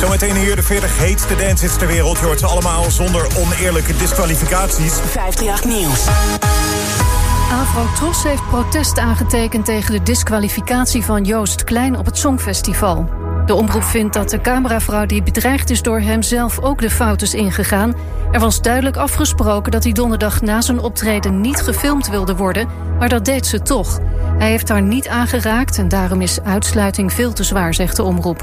Zometeen hier de 40 heetste dances ter wereld. Je hoort ze allemaal zonder oneerlijke disqualificaties. 538 Nieuws. Afro Tros heeft protest aangetekend tegen de disqualificatie van Joost Klein op het Songfestival. De omroep vindt dat de cameravrouw die bedreigd is door hem zelf ook de fout is ingegaan. Er was duidelijk afgesproken dat hij donderdag na zijn optreden niet gefilmd wilde worden, maar dat deed ze toch. Hij heeft haar niet aangeraakt en daarom is uitsluiting veel te zwaar, zegt de omroep.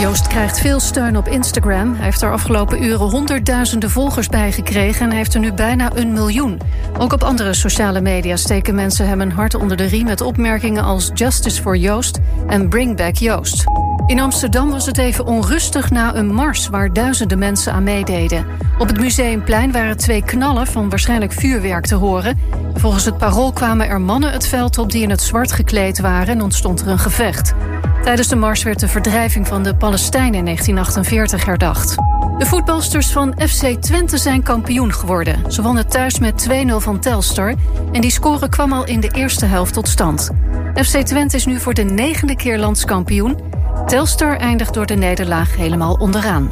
Joost krijgt veel steun op Instagram. Hij heeft er afgelopen uren honderdduizenden volgers bij gekregen... en hij heeft er nu bijna een miljoen. Ook op andere sociale media steken mensen hem een hart onder de riem... met opmerkingen als Justice for Joost en Bring Back Joost. In Amsterdam was het even onrustig na een mars... waar duizenden mensen aan meededen. Op het Museumplein waren twee knallen van waarschijnlijk vuurwerk te horen. Volgens het parool kwamen er mannen het veld op... die in het zwart gekleed waren en ontstond er een gevecht. Tijdens de mars werd de verdrijving van de Palestijnen in 1948 herdacht. De voetbalsters van FC Twente zijn kampioen geworden. Ze wonnen thuis met 2-0 van Telstar en die score kwam al in de eerste helft tot stand. FC Twente is nu voor de negende keer landskampioen. Telstar eindigt door de nederlaag helemaal onderaan.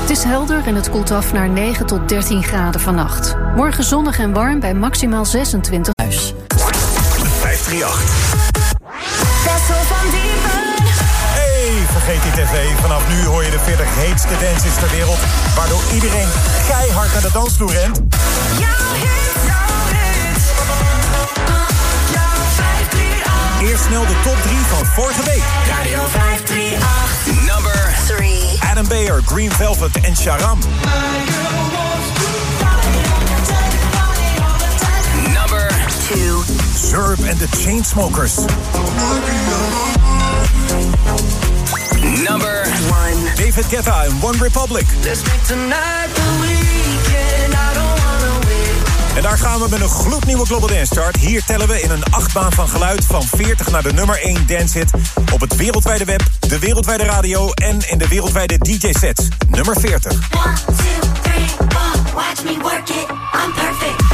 Het is helder en het koelt af naar 9 tot 13 graden vannacht. Morgen zonnig en warm bij maximaal 26 huis. 538. Hey, vergeet die tv. Vanaf nu hoor je de 40 heetste dances ter wereld. Waardoor iedereen keihard naar de dansvloer rent. Jouw hit, jouw hit. Jouw 538. Eerst snel de top 3 van vorige week. Radio 538. Number 3. Adam Beyer, Green Velvet en Sharam. Number 2. Zurb en de Chainsmokers. Number 1. David Guetta en One Republic. Let's make tonight the weekend. I don't wanna wait. En daar gaan we met een gloednieuwe Global Dance Chart. Hier tellen we in een achtbaan van geluid van 40 naar de nummer 1 dance hit. Op het wereldwijde web, de wereldwijde radio en in de wereldwijde DJ-sets. Nummer 40. One, two, three, four. Watch me work it. I'm perfect.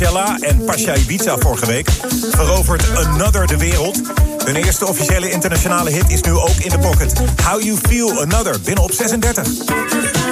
En Pasha Ibiza vorige week... verovert Another de wereld. Hun eerste officiële internationale hit is nu ook in de pocket. How You Feel Another, binnen op 36.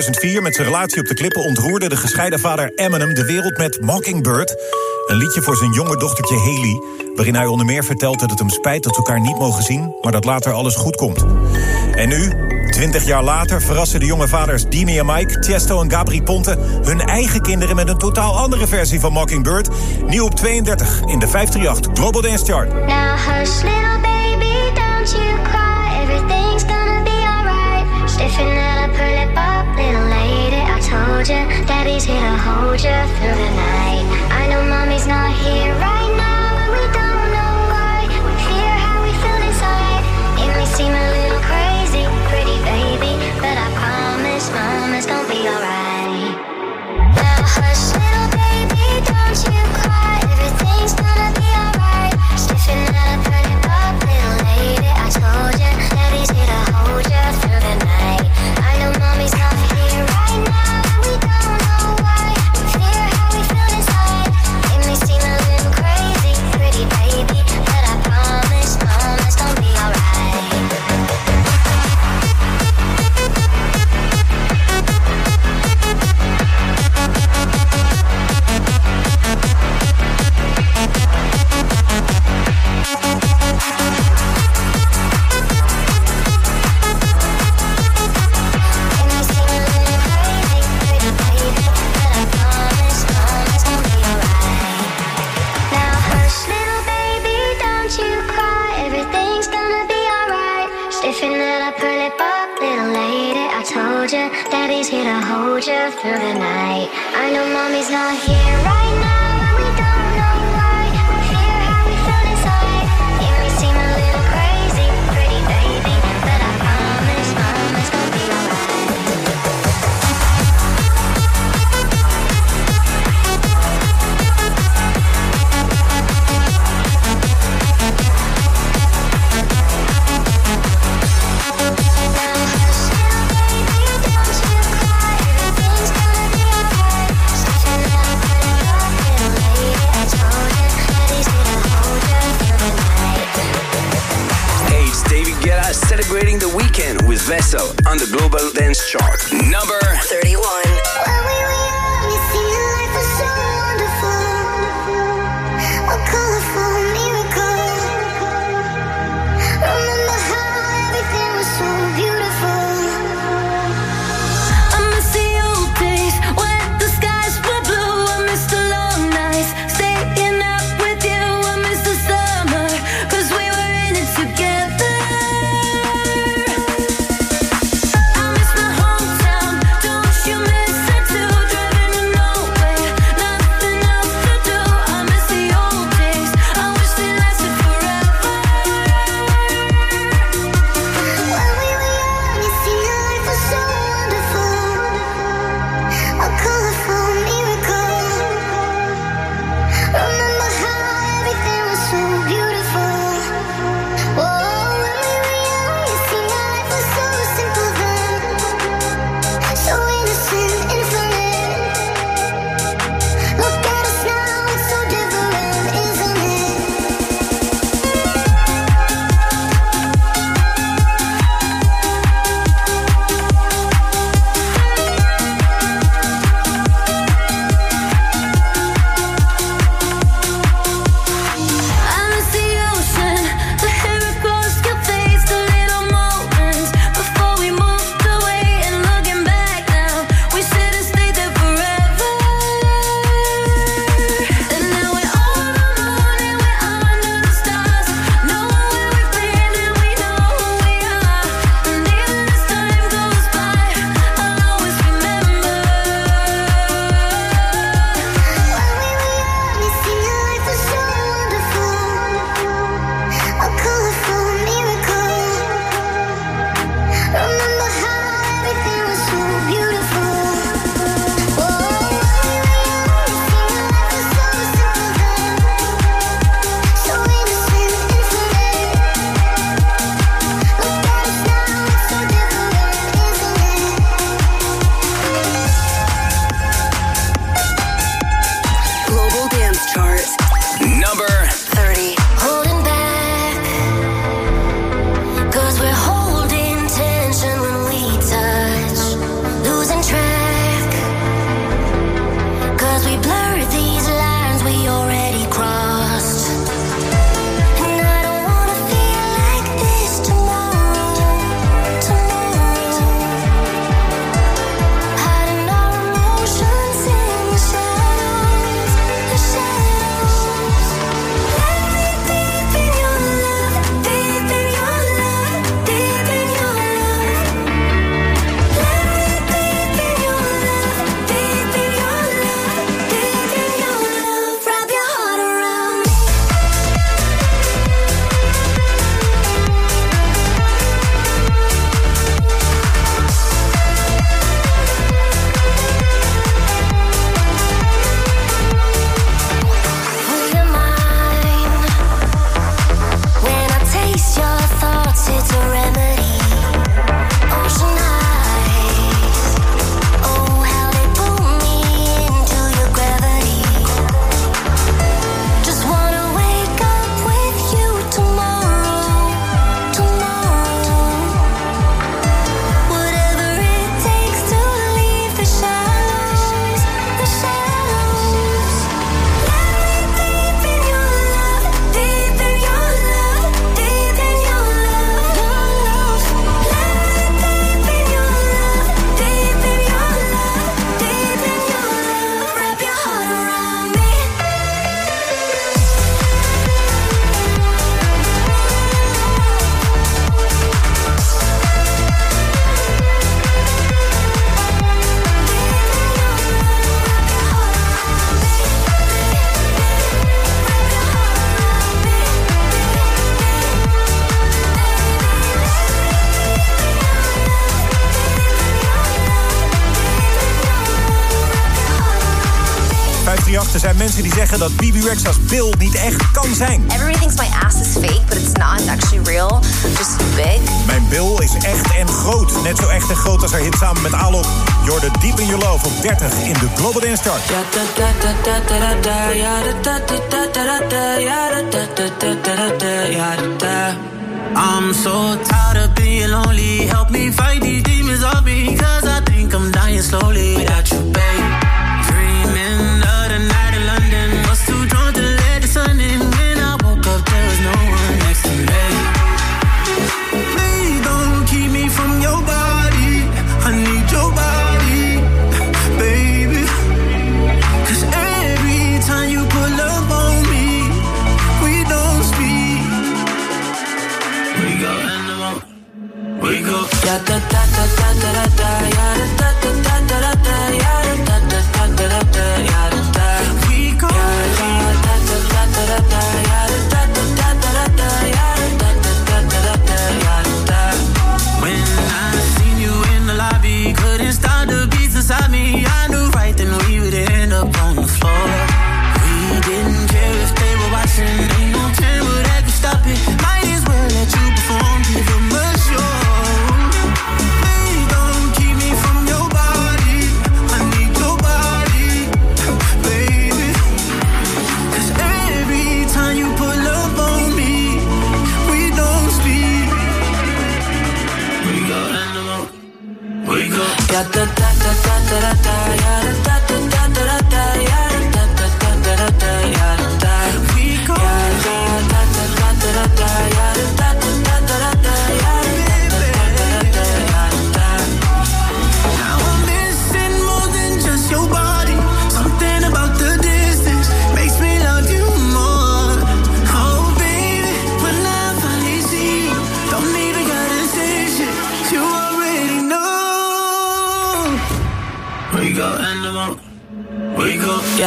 2004 met zijn relatie op de klippen ontroerde de gescheiden vader Eminem de wereld met Mockingbird. Een liedje voor zijn jonge dochtertje Haley, waarin hij onder meer vertelt dat het hem spijt dat ze elkaar niet mogen zien, maar dat later alles goed komt. En nu, 20 jaar later, verrassen de jonge vaders Dimi en Mike, Tiesto en Gabri Ponte hun eigen kinderen met een totaal andere versie van Mockingbird. Nieuw op 32 in de 538 Global Dance Chart. Now hush little baby, don't you cry, everything's gonna be alright. Stiffen up, Little lady, I told you, daddy's here to hold you through the night. I know mommy's not here right Er zijn mensen die zeggen dat BB Rexa's Bill niet echt kan zijn. Everything's my ass is fake, but it's not. Actually real. Just big. Mijn Bill is echt en groot. Net zo echt en groot als haar hit samen met Alok. You're the Deep in Your Love op 30 in de Global Dance Chart. I'm so tired of being lonely. Help me fight these demons off me. Cause I think I'm dying slowly without you, babe. та та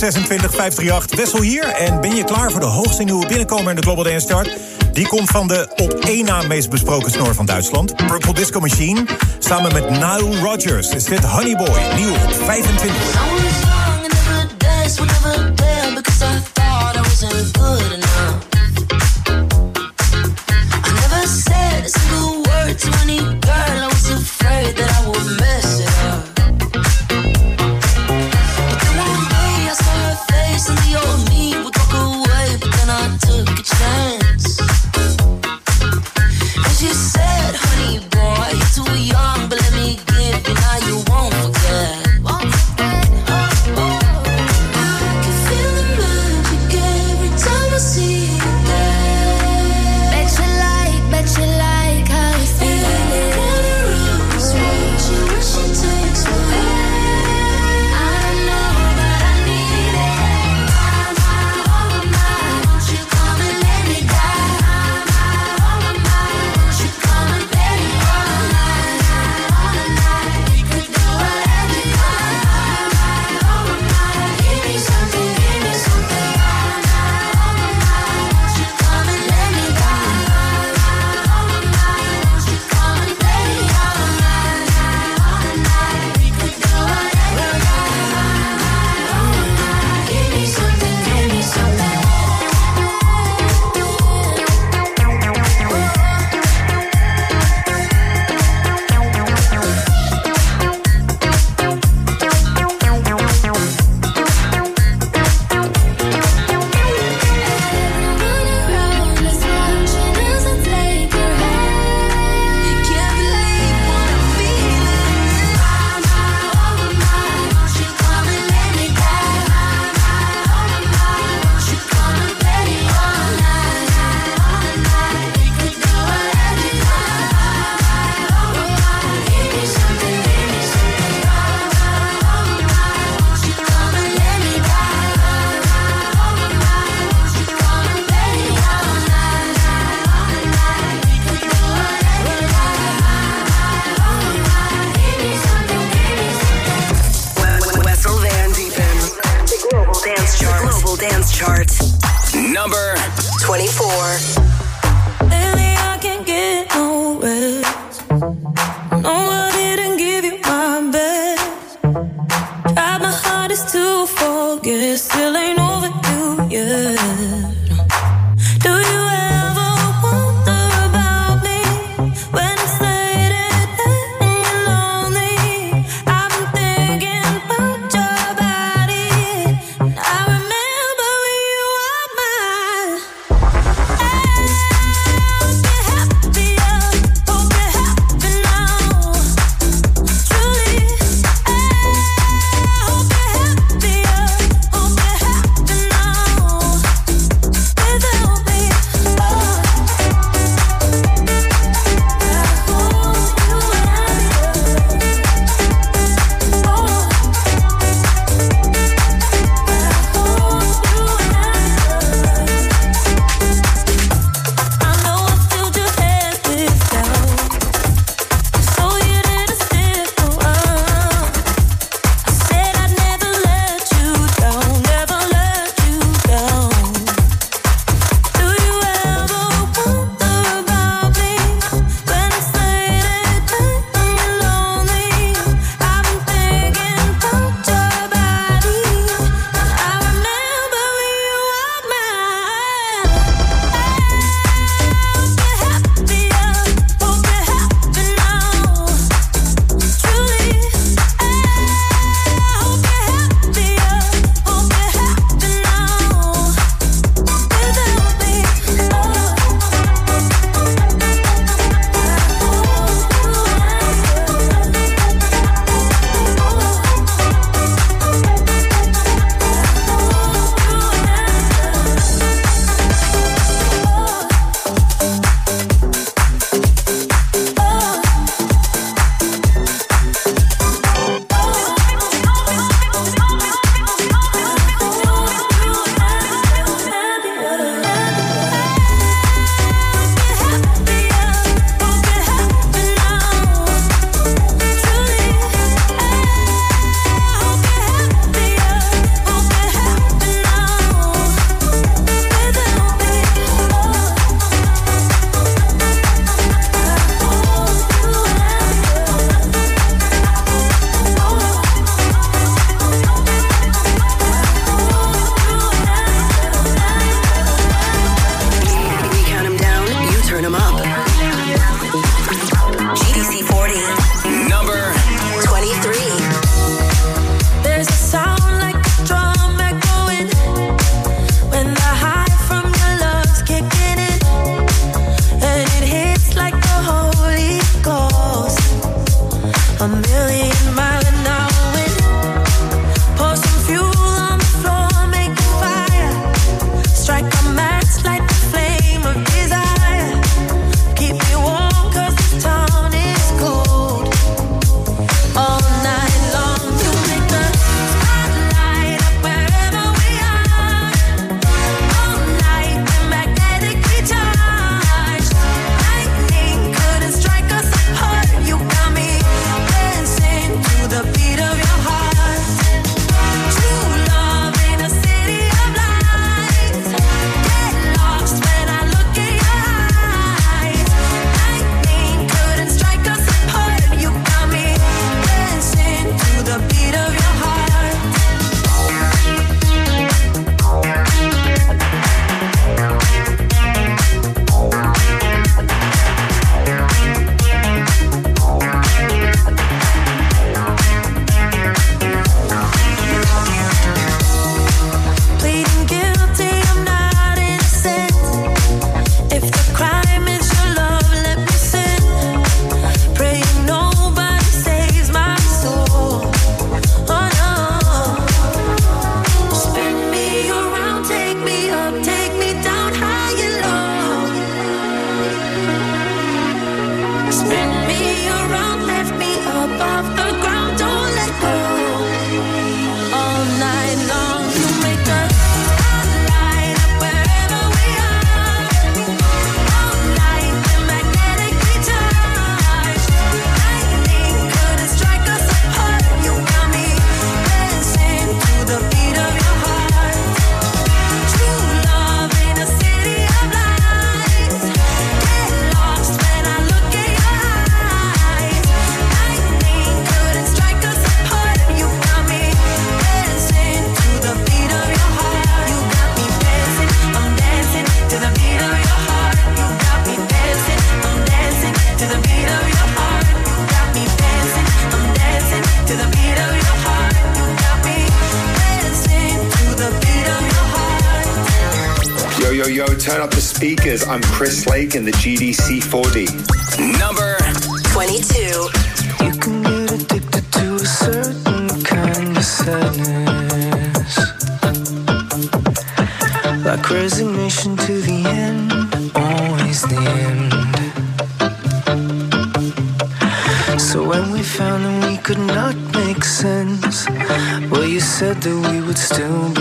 26538. 538 Wessel hier. En ben je klaar voor de hoogste nieuwe binnenkomer in de Global Dance Chart? Die komt van de op één na meest besproken snor van Duitsland. Purple Disco Machine. Samen met Nile Rogers. is dit Honeyboy. Nieuw op 25. Blake and the GDC 40. Number 22. You can get addicted to a certain kind of sadness. Like resignation to the end, always the end. So when we found that we could not make sense, well, you said that we would still be.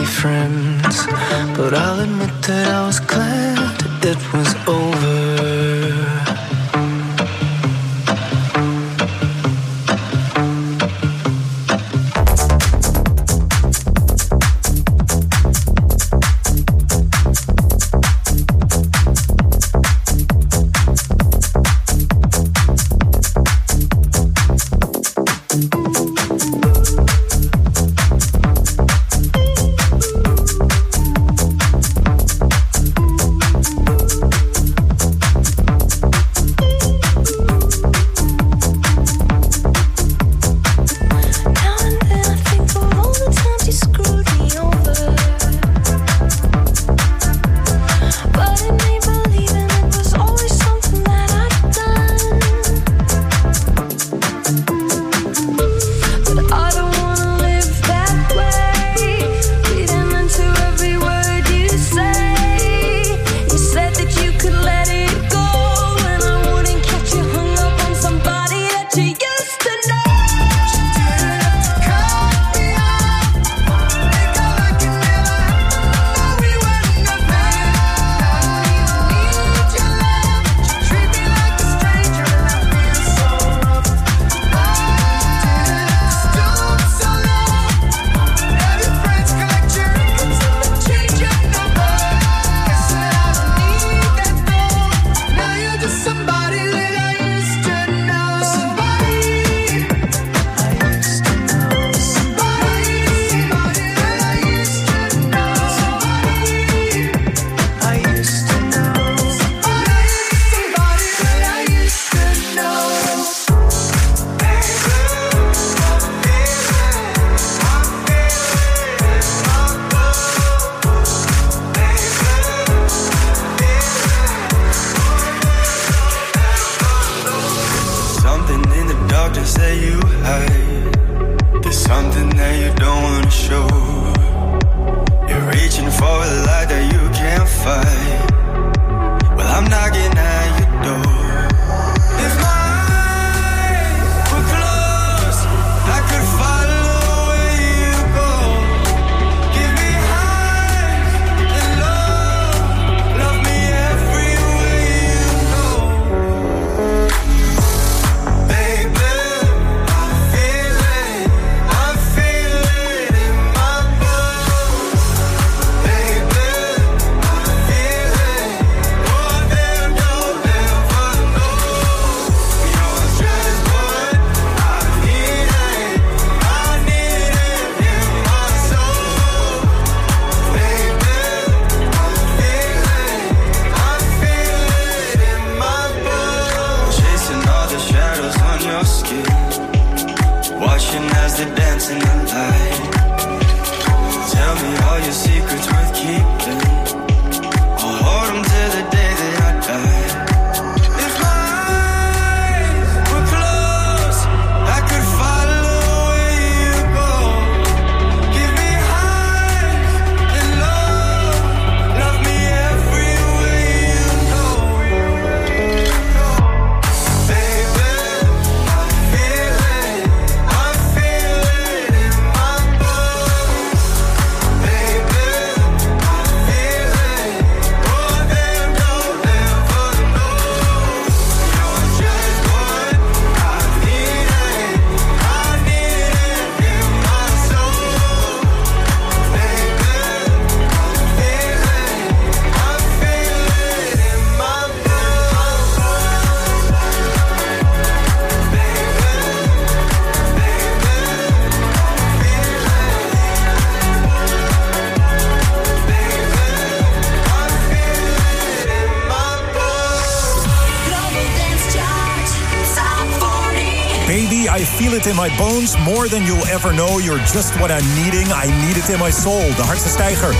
In my bones more than you'll ever know. You're just what I'm needing. I need it in my soul. De hardste stijger.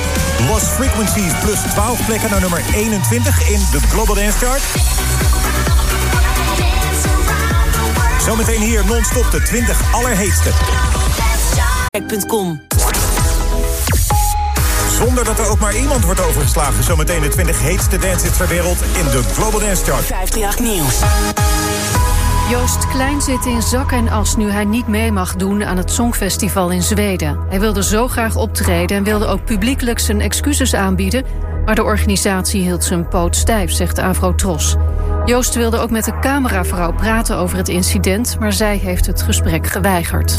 Lost Frequencies plus 12 plekken naar nummer 21 in de Global Dance Chart. Zometeen hier non-stop de 20 allerheetste. Kijk.com. Zonder dat er ook maar iemand wordt overgeslagen. Zometeen de 20 heetste dancehits ter wereld in de Global Dance Chart. 538 Nieuws. Joost Klein zit in zak en as nu hij niet mee mag doen aan het Songfestival in Zweden. Hij wilde zo graag optreden en wilde ook publiekelijk zijn excuses aanbieden... maar de organisatie hield zijn poot stijf, zegt Avro Tros. Joost wilde ook met de cameravrouw praten over het incident... maar zij heeft het gesprek geweigerd.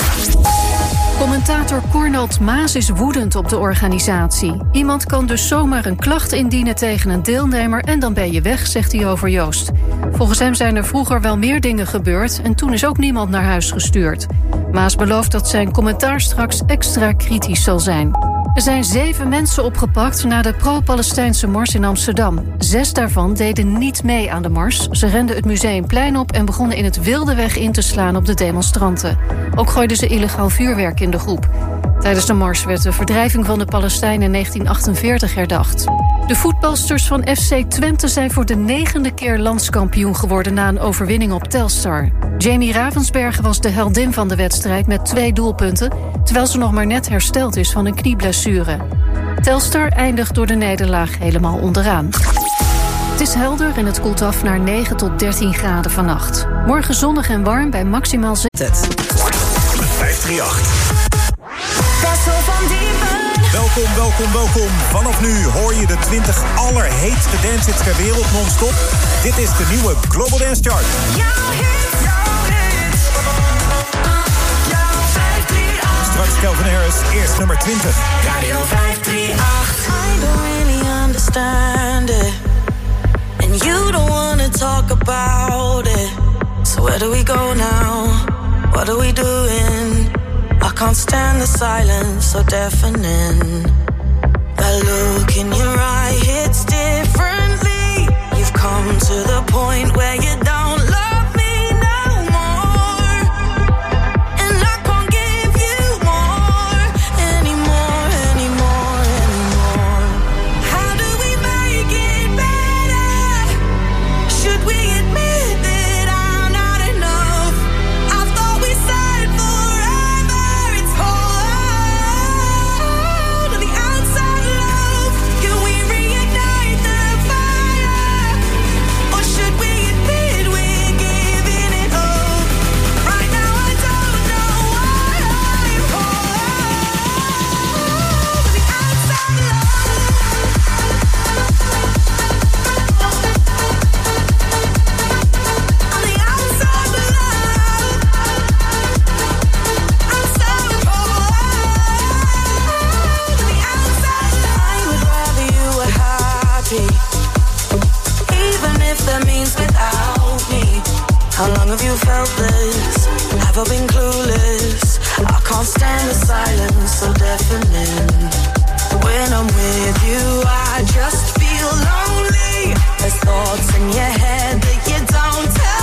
Commentator Cornald Maas is woedend op de organisatie. Iemand kan dus zomaar een klacht indienen tegen een deelnemer... en dan ben je weg, zegt hij over Joost. Volgens hem zijn er vroeger wel meer dingen gebeurd... en toen is ook niemand naar huis gestuurd. Maas belooft dat zijn commentaar straks extra kritisch zal zijn. Er zijn zeven mensen opgepakt na de pro-Palestijnse mars in Amsterdam. Zes daarvan deden niet mee aan de mars. Ze renden het museumplein op en begonnen in het wilde weg in te slaan op de demonstranten. Ook gooiden ze illegaal vuurwerk in de groep. Tijdens de mars werd de verdrijving van de Palestijnen in 1948 herdacht. De voetbalsters van FC Twente zijn voor de negende keer landskampioen geworden na een overwinning op Telstar. Jamie Ravensbergen was de heldin van de wedstrijd met twee doelpunten, terwijl ze nog maar net hersteld is van een knieblessure. Telstar eindigt door de nederlaag helemaal onderaan. Het is helder en het koelt af naar 9 tot 13 graden vannacht. Morgen zonnig en warm bij maximaal 6. 538. Bessel van Diepen. Welkom, welkom, welkom. Vanaf nu hoor je de 20 allerheetste dancehits ter wereld non-stop. Dit is de nieuwe Global Dance Chart. Straks Harris, eerst nummer 20. Radio 538. I don't really understand it. And you don't wanna talk about it. So where do we go now? What are we doing? I can't stand the silence so deafening. That look in your eye hits differently. You've come to the point where you don't means without me. How long have you felt this? I been clueless? I can't stand the silence so deafening. When I'm with you, I just feel lonely. There's thoughts in your head that you don't tell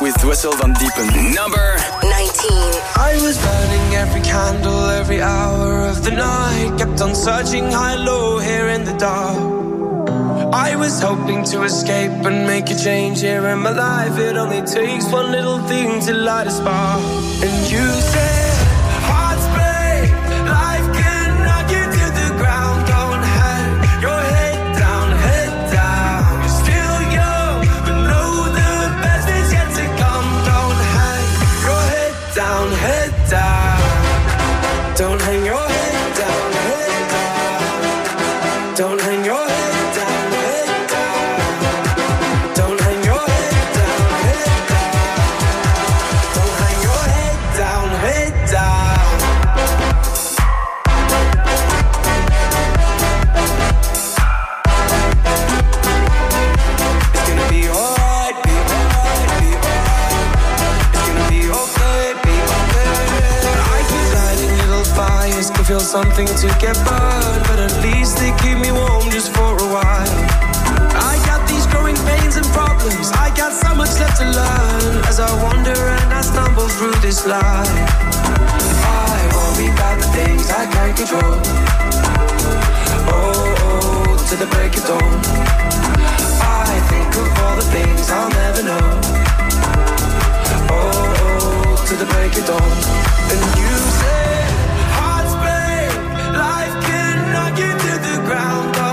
with Wessel Van Diepen. Number 19. I was burning every candle, every hour of the night. Kept on searching high, low, here in the dark. I was hoping to escape and make a change here in my life. It only takes one little thing to light a spark. And you said. feel something to get burned, but at least they keep me warm just for a while. I got these growing pains and problems, I got so much left to learn as I wander and I stumble through this life. I worry about the things I can't control. Oh, oh, to the break of dawn. I think of all the things I'll never know. Oh, oh to the break of dawn. And you say. Get to the ground.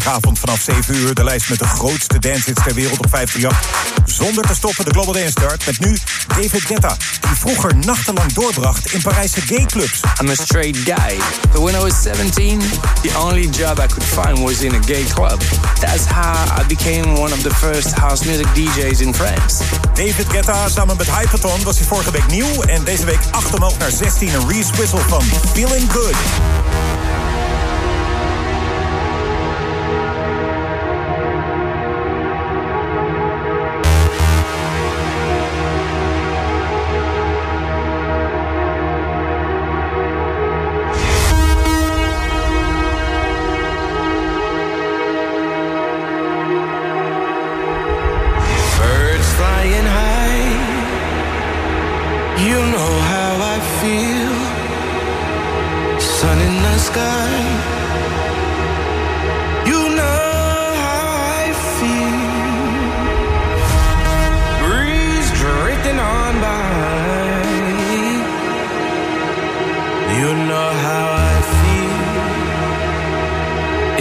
Zaterdagavond vanaf 7 uur de lijst met de grootste dancehits ter wereld op 538. Zonder te stoppen de Global Dance Chart met nu David Guetta, die vroeger nachtenlang doorbracht in Parijse gayclubs. I'm a straight guy, but when I was 17, the only job I could find was in a gay club. That's how I became one of the first house music DJs in France. David Guetta samen met Hyperton was hij vorige week nieuw en deze week 8 omhoog naar 16 een Reese Whistle van Feeling Good.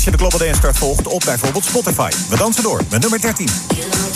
als je de Global Dance Start volgt op bijvoorbeeld Spotify. We dansen door met nummer 13.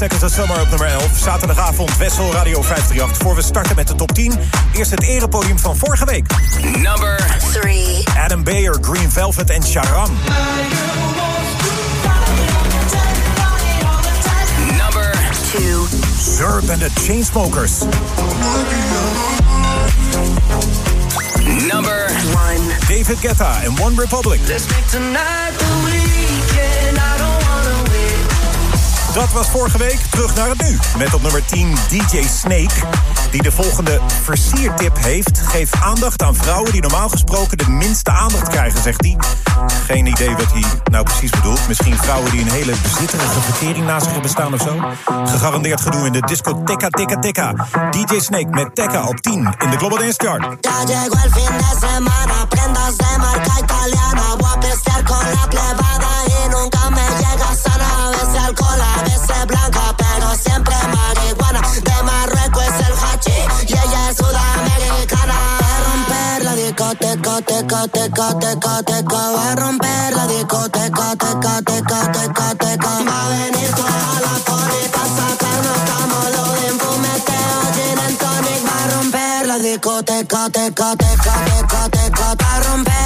Seconds of Summer op nummer 11. Zaterdagavond Wessel Radio 538. Voor we starten met de top 10. Eerst het erepodium van vorige week. Number 3. Adam Bayer, Green Velvet en Sharam. Number 2. Zurb en de Chainsmokers. Number 1. David Guetta en One Republic. Let's make tonight the Dat was vorige week. Terug naar het nu. Met op nummer 10 DJ Snake. Die de volgende versiertip heeft. Geef aandacht aan vrouwen die normaal gesproken de minste aandacht krijgen, zegt hij. Geen idee wat hij nou precies bedoelt. Misschien vrouwen die een hele bezitterige verkering naast zich hebben staan of zo. Gegarandeerd gedoe in de discoteca Tikka Tikka. DJ Snake met Tekka op 10 in de Global Dance Chart. De marca italiana. Blanca, pero siempre marihuana. De Marruecos es el hachi y ella es sudamericana. Va a romper la discoteca, teca, teca, teca, teca. Va a romper la discoteca, teca, teca, teca, teca. Va a venir toda la poli pa' sacarnos estamos los de fumeteo, gin and tonic. Va a romper la discoteca, teca, teca, teca, teca. Va a romper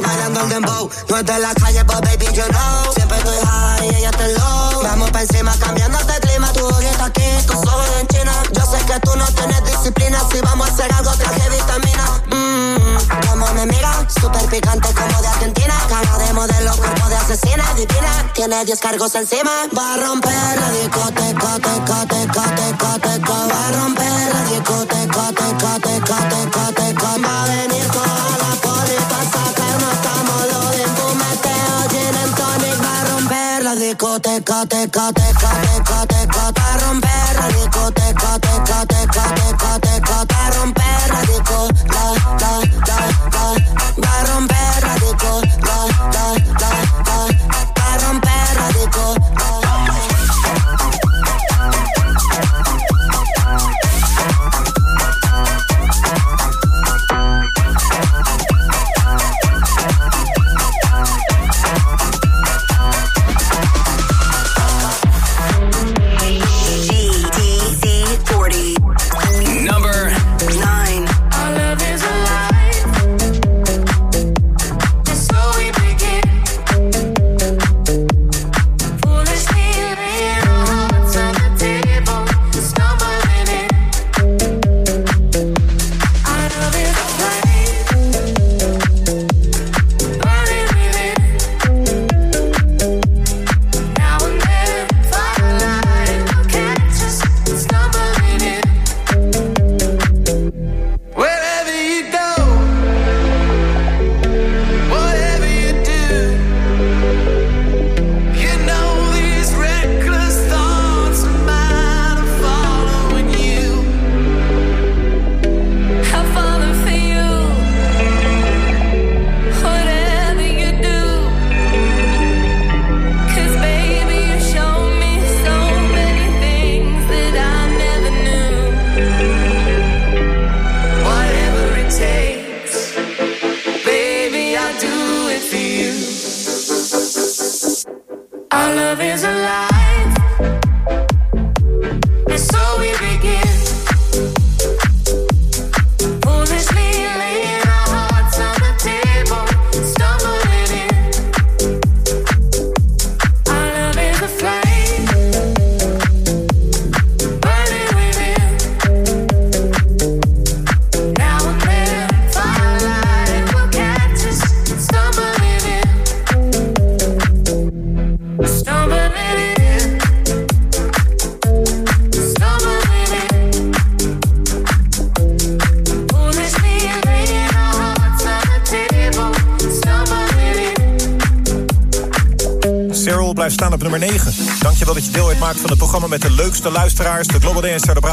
bailando el dembow. No es de la calle, but baby, you know. Siempre estoy high y ella está low. Vamos pa' encima cambiándote el clima. Tu está aquí, con solo en China. Yo sé que tú no tienes disciplina. Si vamos a hacer algo, traje vitamina. Mmm, como me mira, súper picante como de Argentina. Cara de modelo, cuerpo de asesina, divina. Tiene 10 cargos encima. Va a romper la discoteca, teca, teca, teca, teca. Va a romper la discoteca, teca, teca, teca, teca. Teca, teca, teca, teca. Va a romper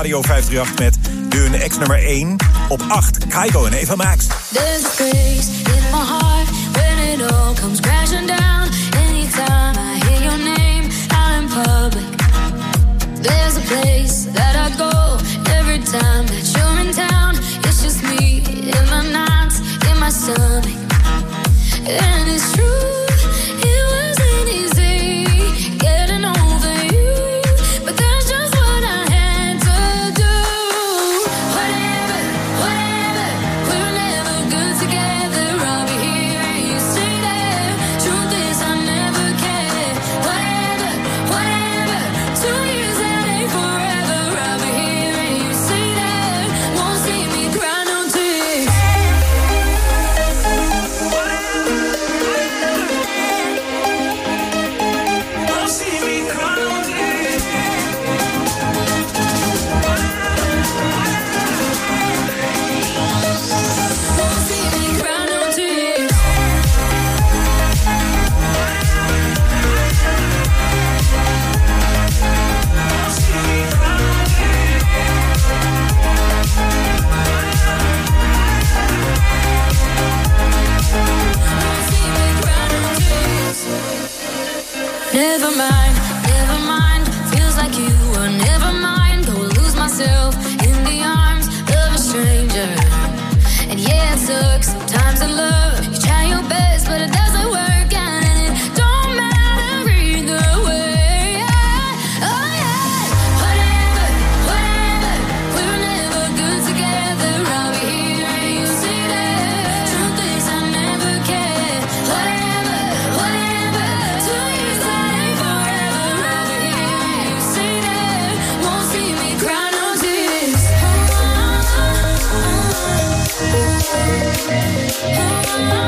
Radio 538 met hun ex nummer 1. Op 8, Kaigo en Eva Max. There's a in my heart when it all comes back.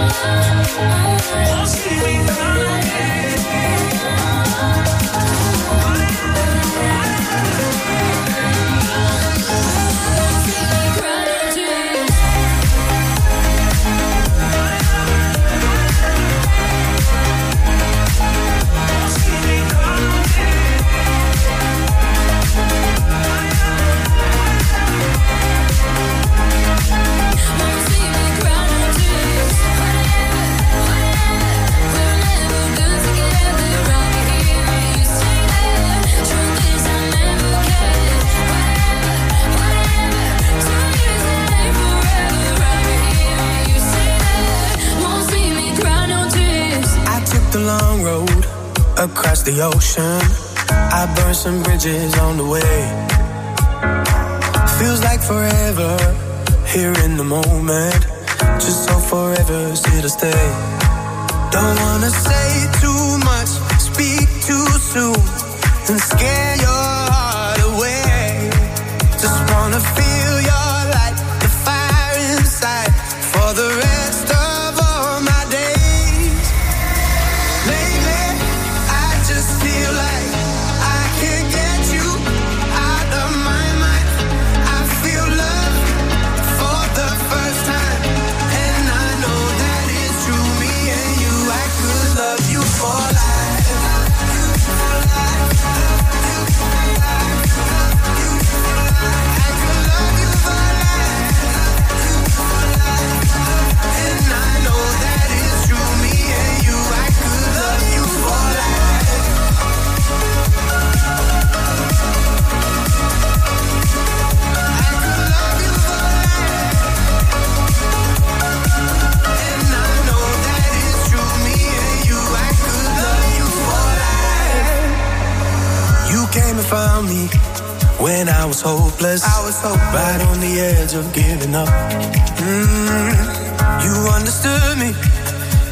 Won't you be mine? the ocean. I burn some bridges on the way. Feels like forever here in the moment. Just so forever's here to stay. Don't wanna say too much, speak too soon, and scare when I was hopeless. I was hopeless. right on the edge of giving up. Mm, you understood me,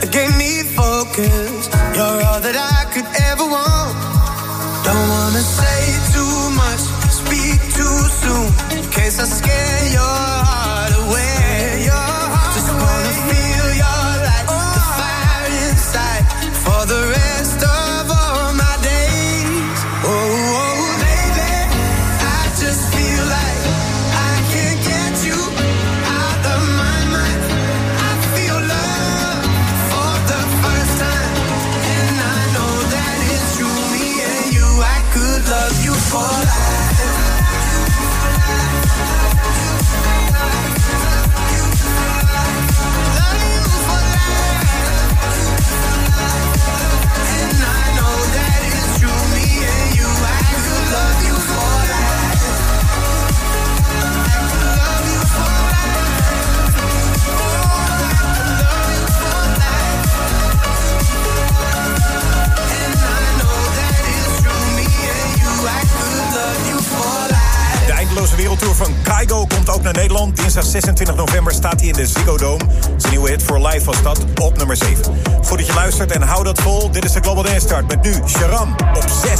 it gave me focus. You're all that I could ever want. Don't wanna say too much, speak too soon, in case I scare. wereldtour van Kaigo komt ook naar Nederland. Dinsdag 26 november staat hij in de Ziggo Dome. Zijn nieuwe hit For Life was dat op nummer 7. Goed dat je luistert en hou dat vol. Dit is de Global Dance Start met nu Sharam op 6.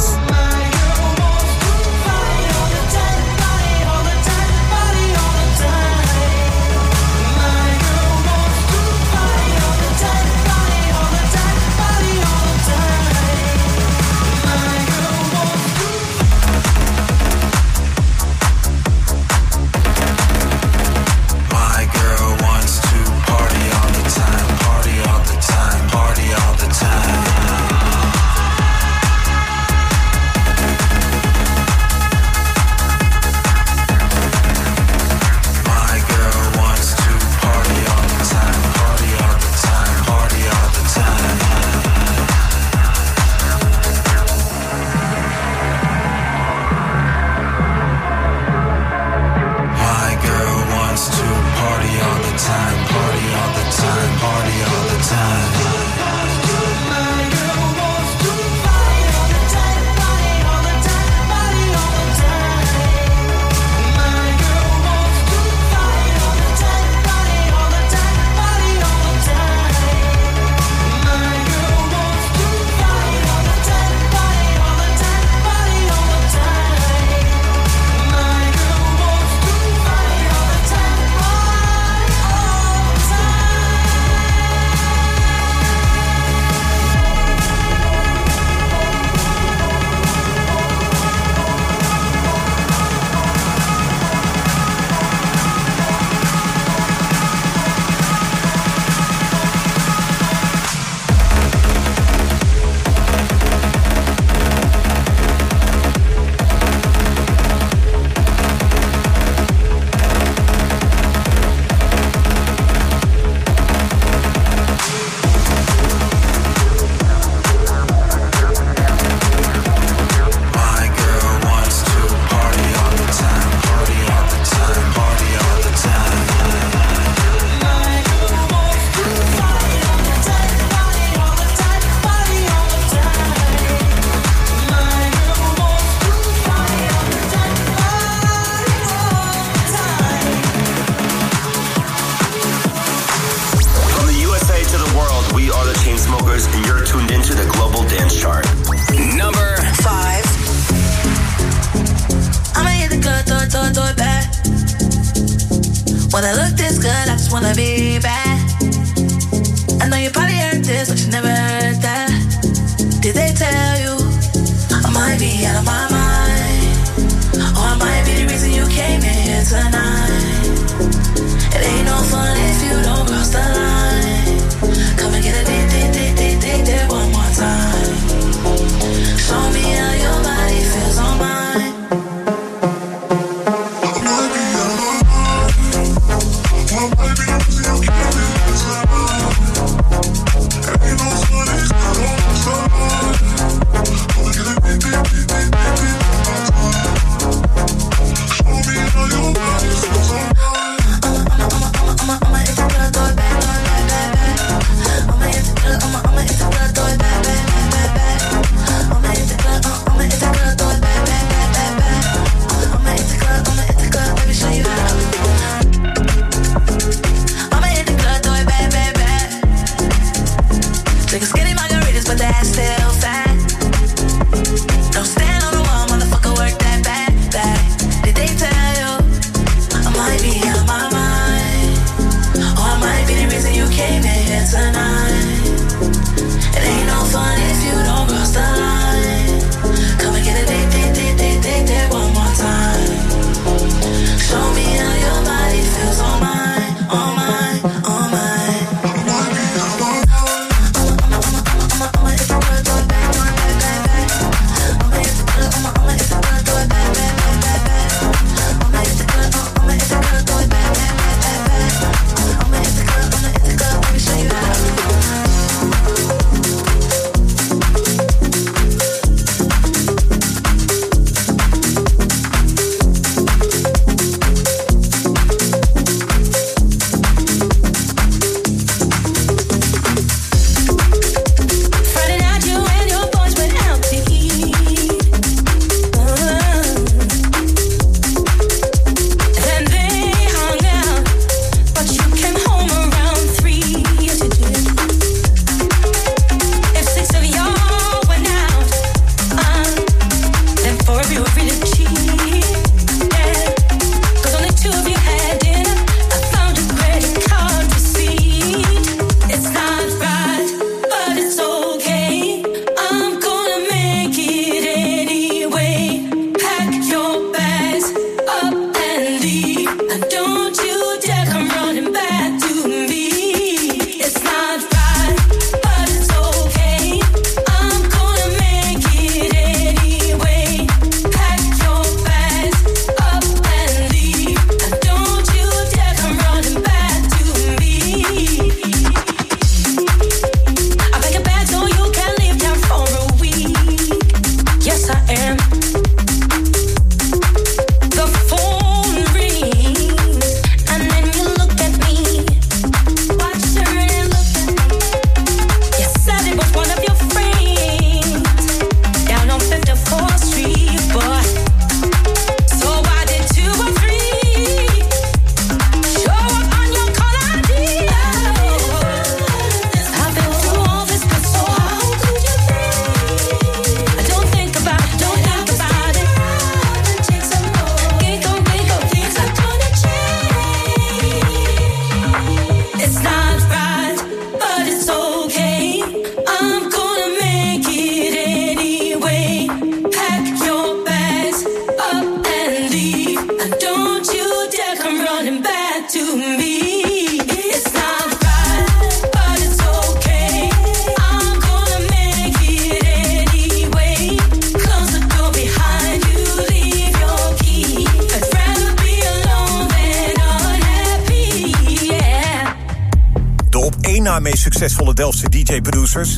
meest succesvolle Delftse DJ-producers.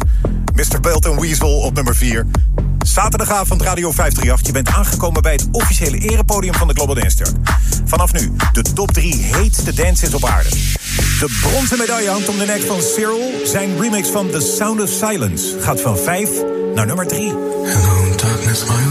Mr. Belt en Weasel op nummer 4. Zaterdagavond Radio 538. Je bent aangekomen bij het officiële erepodium van de Global Dance Tour. Vanaf nu de top 3 heetste dancers op aarde. De bronzen medaille hangt om de nek van Cyril. Zijn remix van The Sound of Silence gaat van 5 naar nummer 3. Hello, darkness, my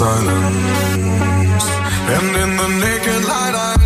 silence. And in the naked light, I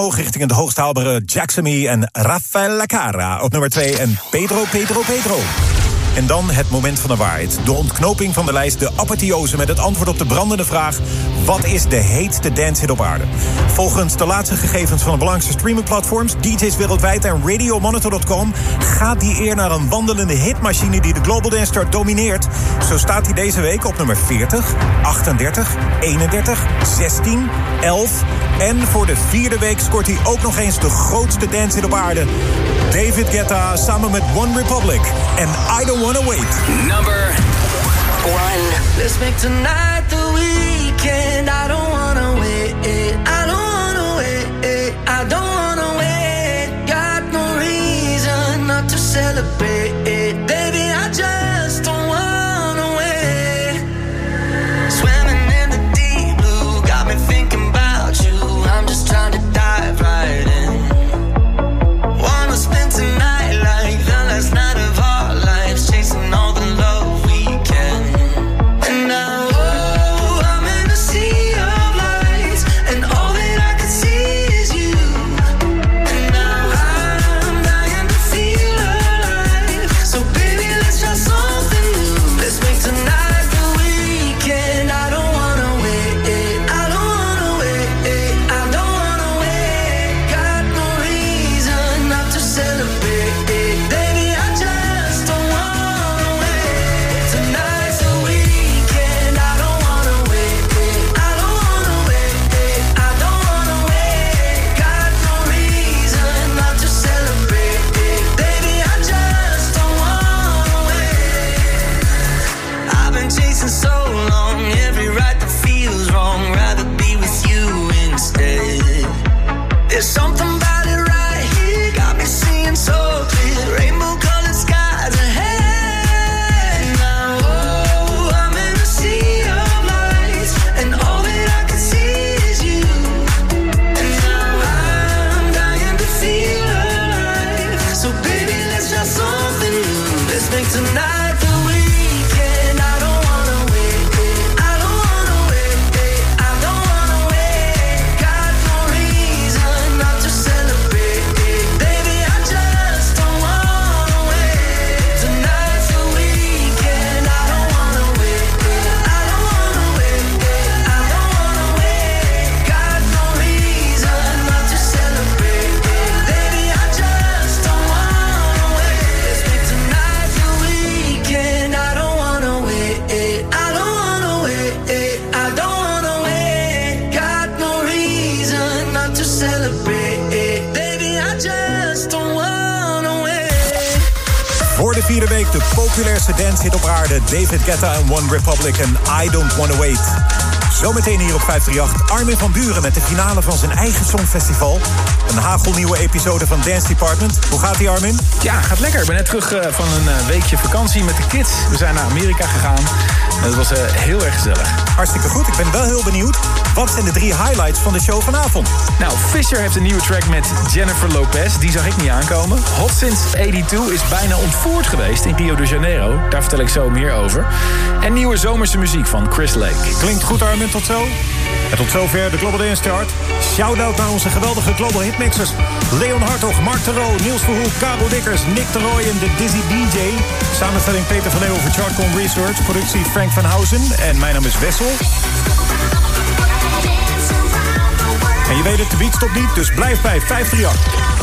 omhoog richting het hoogst haalbare en Rafael Lacara op nummer 2 en Pedro Pedro Pedro. En dan het moment van de waarheid. De ontknoping van de lijst, de apotheose met het antwoord op de brandende vraag... wat is de heetste dancehit op aarde? Volgens de laatste gegevens van de belangrijkste streamingplatforms... DJ's wereldwijd en RadioMonitor.com... gaat die eer naar een wandelende hitmachine die de Global Dance Chart domineert. Zo staat hij deze week op nummer 40, 38, 31, 16, 11... en voor de vierde week scoort hij ook nog eens de grootste dancehit op aarde. David Guetta samen met One Republic en I Don't Wanna Wait. Number one. Let's make tonight the weekend. I don't Guetta en One Republic en I Don't Wanna Wait. Zometeen hier op 538 Armin van Buren met de finale van zijn eigen songfestival. Een hagelnieuwe episode van Dance Department. Hoe gaat die Armin? Ja, gaat lekker. Ik ben net terug eh, van een eh, weekje vakantie met de kids. We zijn naar Amerika gegaan. En dat was eh, heel erg gezellig. Hartstikke goed. Ik ben wel heel benieuwd. Wat zijn de drie highlights van de show vanavond? Nou, Fisher heeft een nieuwe track met Jennifer Lopez. Die zag ik niet aankomen. Hot Since 82 is bijna ontvoerd geweest in Rio de Janeiro. Daar vertel ik zo meer over. En nieuwe zomerse muziek van Chris Lake. Klinkt goed Armin, tot zo. En tot zover de Global Dance Chart. Shout-out naar onze geweldige Global Hitmixers. Leon Hartog, Mark Terro, Niels Verhoek, Karel Dikkers, Nick de Roy en de Dizzy DJ. Samenstelling Peter van Leeuwen voor Chartcom Research. Productie Frank van Housen. En mijn naam is Wessel. Je weet het, de beat stopt niet, dus blijf bij 538.